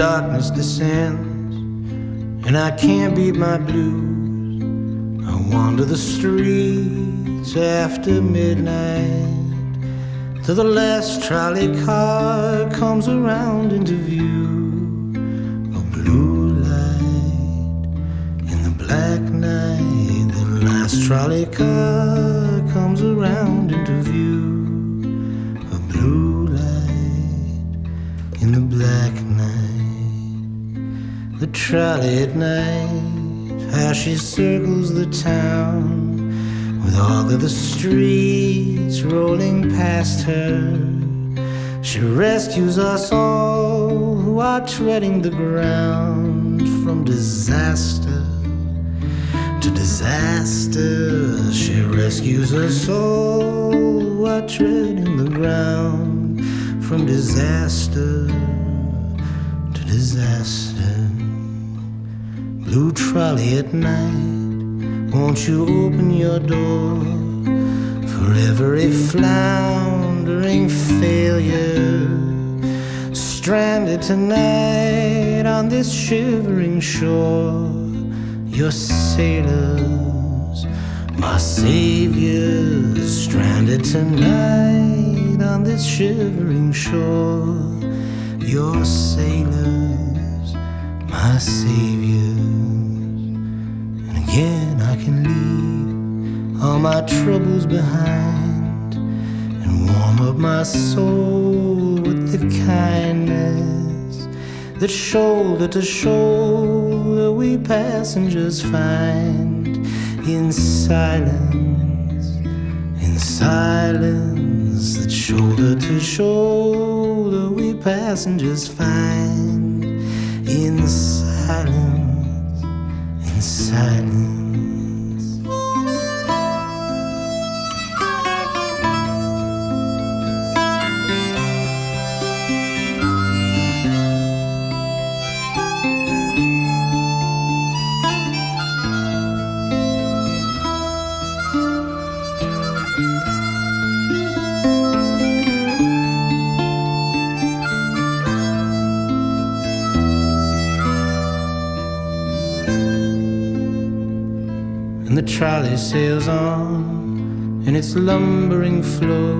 darkness descends and I can't beat my blues. I wander the streets after midnight till the last trolley car comes around into view. A blue light in the black night, the last trolley car comes around into view. A blue light in the black night, the trolley at night, how she circles the town with all of the streets rolling past her. She rescues us all who are treading the ground from disaster to disaster. She rescues us all who are treading the ground from disaster to disaster. Blue trolley at night, won't you open your door for every floundering failure? Stranded tonight on this shivering shore, your sailors, my saviors, stranded tonight on this shivering shore, your sailors, my saviors. Again I can leave all my troubles behind and warm up my soul with the kindness that shoulder to shoulder we passengers find in silence, in silence that shoulder to shoulder we passengers find in silence, in the trolley sails on in its lumbering flow.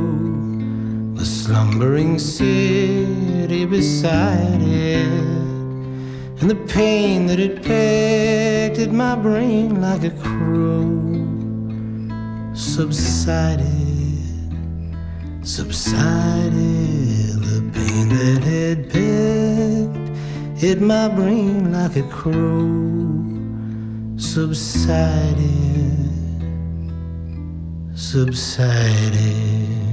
The slumbering city beside it, and the pain that it pecked at my brain like a crow subsided, subsided. The pain that had pecked at my brain like a crow subsided, subsided.